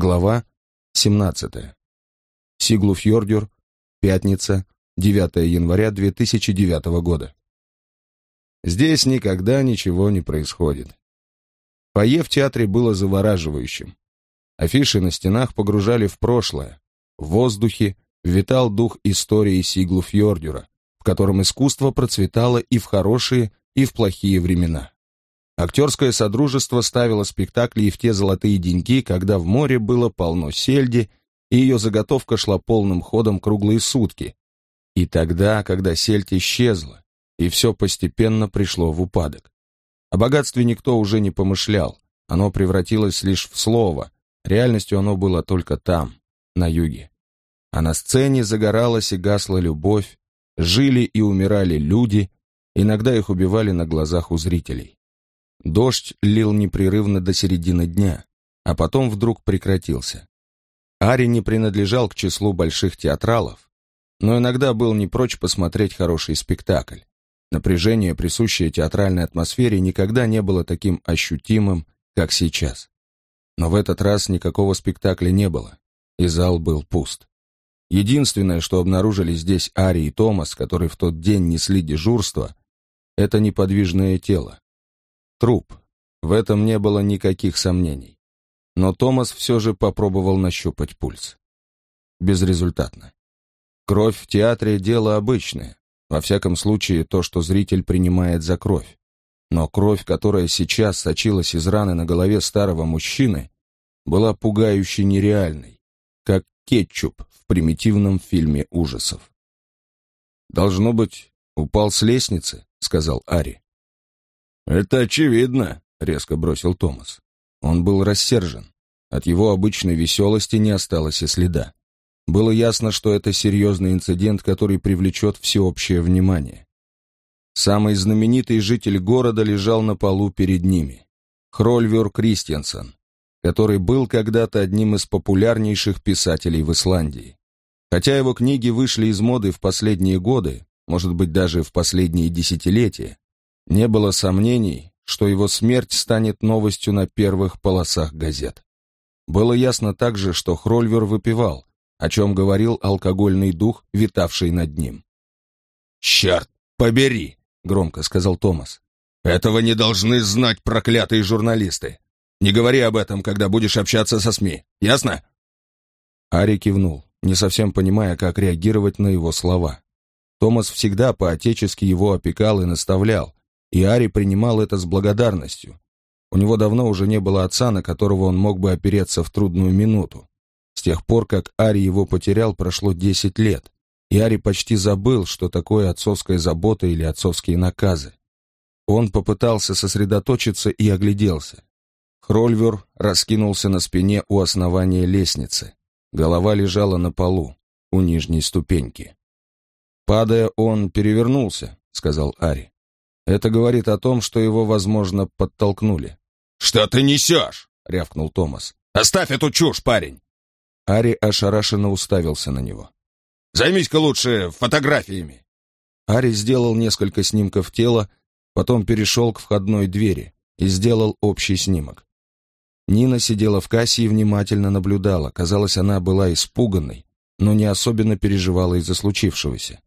Глава 17. Сиглуфьордюр. Пятница, 9 января 2009 года. Здесь никогда ничего не происходит. Фойе в театре было завораживающим. Афиши на стенах погружали в прошлое. В воздухе витал дух истории Сиглуфьордюра, в котором искусство процветало и в хорошие, и в плохие времена. Актерское содружество ставило спектакли и в те золотые деньги, когда в море было полно сельди, и ее заготовка шла полным ходом круглые сутки. И тогда, когда сельдь исчезла, и все постепенно пришло в упадок. О богатстве никто уже не помышлял, оно превратилось лишь в слово, реальностью оно было только там, на юге. А на сцене загоралась и гасла любовь, жили и умирали люди, иногда их убивали на глазах у зрителей. Дождь лил непрерывно до середины дня, а потом вдруг прекратился. Ари не принадлежал к числу больших театралов, но иногда был не прочь посмотреть хороший спектакль. Напряжение, присущее театральной атмосфере, никогда не было таким ощутимым, как сейчас. Но в этот раз никакого спектакля не было, и зал был пуст. Единственное, что обнаружили здесь Ари и Томас, которые в тот день несли дежурство, это неподвижное тело. Труп. В этом не было никаких сомнений. Но Томас все же попробовал нащупать пульс. Безрезультатно. Кровь в театре – дело обычное. Во всяком случае, то, что зритель принимает за кровь. Но кровь, которая сейчас сочилась из раны на голове старого мужчины, была пугающе нереальной, как кетчуп в примитивном фильме ужасов. «Должно быть, упал с лестницы», — сказал Ари. «Это очевидно», — резко бросил Томас. Он был рассержен. От его обычной веселости не осталось и следа. Было ясно, что это серьезный инцидент, который привлечет всеобщее внимание. Самый знаменитый житель города лежал на полу перед ними. Хрольвер Кристиансен, который был когда-то одним из популярнейших писателей в Исландии. Хотя его книги вышли из моды в последние годы, может быть даже в последние десятилетия, не было сомнений, что его смерть станет новостью на первых полосах газет. Было ясно также, что Хрольвер выпивал, о чем говорил алкогольный дух, витавший над ним. «Черт побери!» — громко сказал Томас. «Этого не должны знать проклятые журналисты. Не говори об этом, когда будешь общаться со СМИ. Ясно?» Ари кивнул, не совсем понимая, как реагировать на его слова. Томас всегда по-отечески его опекал и наставлял, и Ари принимал это с благодарностью. У него давно уже не было отца, на которого он мог бы опереться в трудную минуту. С тех пор, как Ари его потерял, прошло десять лет, и Ари почти забыл, что такое отцовская забота или отцовские наказы. Он попытался сосредоточиться и огляделся. Хрольвер раскинулся на спине у основания лестницы. Голова лежала на полу, у нижней ступеньки. «Падая, он перевернулся», — сказал Ари. Это говорит о том, что его, возможно, подтолкнули. «Что ты несешь?» — рявкнул Томас. «Оставь эту чушь, парень!» Ари ошарашенно уставился на него. «Займись-ка лучше фотографиями!» Ари сделал несколько снимков тела, потом перешел к входной двери и сделал общий снимок. Нина сидела в кассе и внимательно наблюдала. Казалось, она была испуганной, но не особенно переживала из-за случившегося.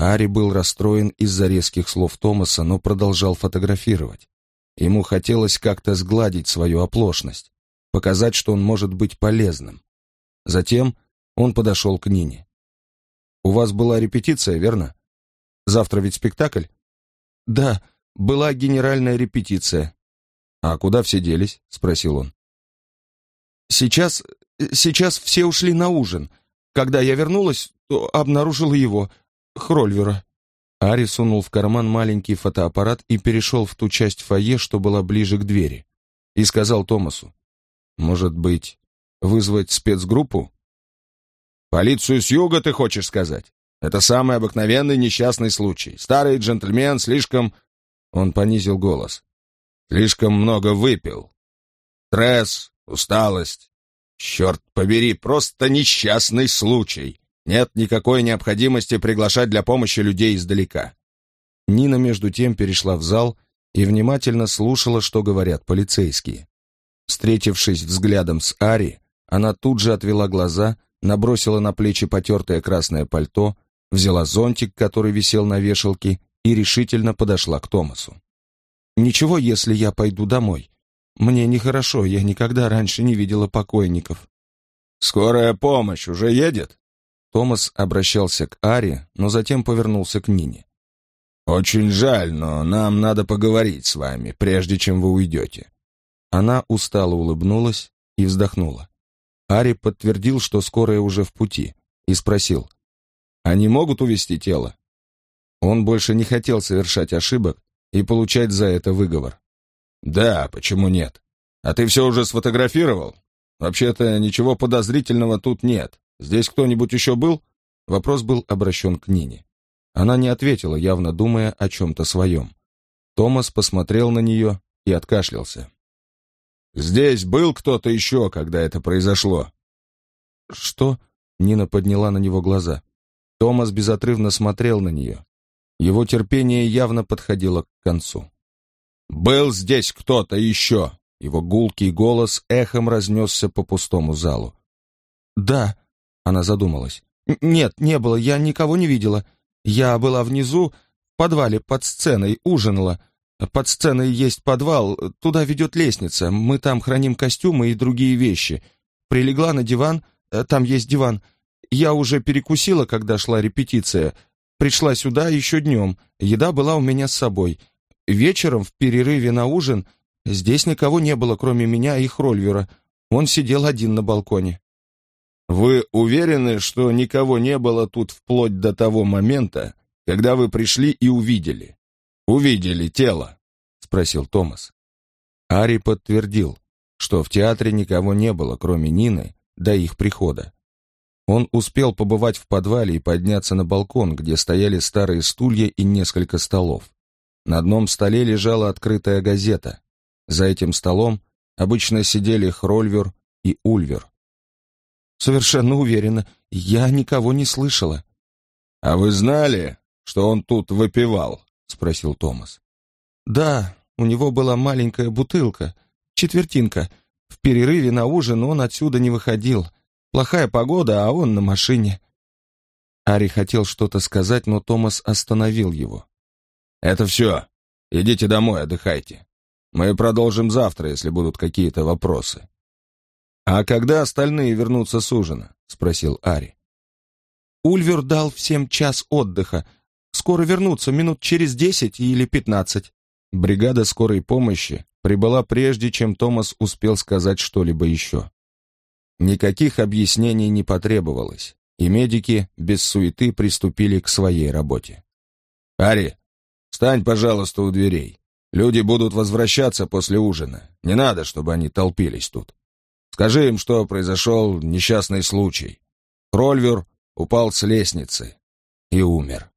Ари был расстроен из-за резких слов Томаса, но продолжал фотографировать. Ему хотелось как-то сгладить свою оплошность, показать, что он может быть полезным. Затем он подошел к Нине. «У вас была репетиция, верно? Завтра ведь спектакль?» «Да, была генеральная репетиция». «А куда все делись?» — спросил он. «Сейчас... сейчас все ушли на ужин. Когда я вернулась, то обнаружила его. Хрольвера». Ари сунул в карман маленький фотоаппарат и перешел в ту часть фойе, что была ближе к двери, и сказал Томасу, «Может быть, вызвать спецгруппу?» «Полицию с юга, ты хочешь сказать? Это самый обыкновенный несчастный случай. Старый джентльмен слишком...» Он понизил голос. «Слишком много выпил. Стресс, усталость. Черт побери, просто несчастный случай. Нет никакой необходимости приглашать для помощи людей издалека. Нина между тем перешла в зал и внимательно слушала, что говорят полицейские. Встретившись взглядом с Ари, она тут же отвела глаза, набросила на плечи потертое красное пальто, взяла зонтик, который висел на вешалке, и решительно подошла к Томасу. «Ничего, если я пойду домой. Мне нехорошо, я никогда раньше не видела покойников». «Скорая помощь уже едет?» Томас обращался к Аре, но затем повернулся к Нине. «Очень жаль, но нам надо поговорить с вами, прежде чем вы уйдете». Она устало улыбнулась и вздохнула. Ари подтвердил, что скорая уже в пути, и спросил, «Они могут увезти тело?» Он больше не хотел совершать ошибок и получать за это выговор. «Да, почему нет? А ты все уже сфотографировал? Вообще-то ничего подозрительного тут нет. Здесь кто-нибудь еще был?» Вопрос был обращен к Нине. Она не ответила, явно думая о чем-то своем. Томас посмотрел на нее и откашлялся. «Здесь был кто-то еще, когда это произошло?» «Что?» — Нина подняла на него глаза. Томас безотрывно смотрел на нее. Его терпение явно подходило к концу. «Был здесь кто-то еще!» Его гулкий голос эхом разнесся по пустому залу. «Да», — она задумалась. «Нет, не было, я никого не видела. Я была внизу, в подвале под сценой, ужинала. Под сценой есть подвал, туда ведет лестница. Мы там храним костюмы и другие вещи. Прилегла на диван, э, там есть диван. Я уже перекусила, когда шла репетиция. Пришла сюда еще днем. Еда была у меня с собой. Вечером, в перерыве на ужин, здесь никого не было, кроме меня и Хрольвера. Он сидел один на балконе. «Вы уверены, что никого не было тут вплоть до того момента, когда вы пришли и увидели? Увидели тело?» — спросил Томас. Ари подтвердил, что в театре никого не было, кроме Нины, до их прихода. Он успел побывать в подвале и подняться на балкон, где стояли старые стулья и несколько столов. На одном столе лежала открытая газета. За этим столом обычно сидели Хрольвер и Ульвер. «Совершенно уверена, я никого не слышала». «А вы знали, что он тут выпивал?» — спросил Томас. «Да, у него была маленькая бутылка, четвертинка. В перерыве на ужин он отсюда не выходил. Плохая погода, а он на машине». Ари хотел что-то сказать, но Томас остановил его. «Это все. Идите домой, отдыхайте. Мы продолжим завтра, если будут какие-то вопросы». «А когда остальные вернутся с ужина?» — спросил Ари. «Ульвер дал всем час отдыха. Скоро вернутся, минут через десять или пятнадцать». Бригада скорой помощи прибыла прежде, чем Томас успел сказать что-либо еще. Никаких объяснений не потребовалось, и медики без суеты приступили к своей работе. «Ари, встань, пожалуйста, у дверей. Люди будут возвращаться после ужина. Не надо, чтобы они толпились тут. Скажи им, что произошел несчастный случай. Крольвер упал с лестницы и умер.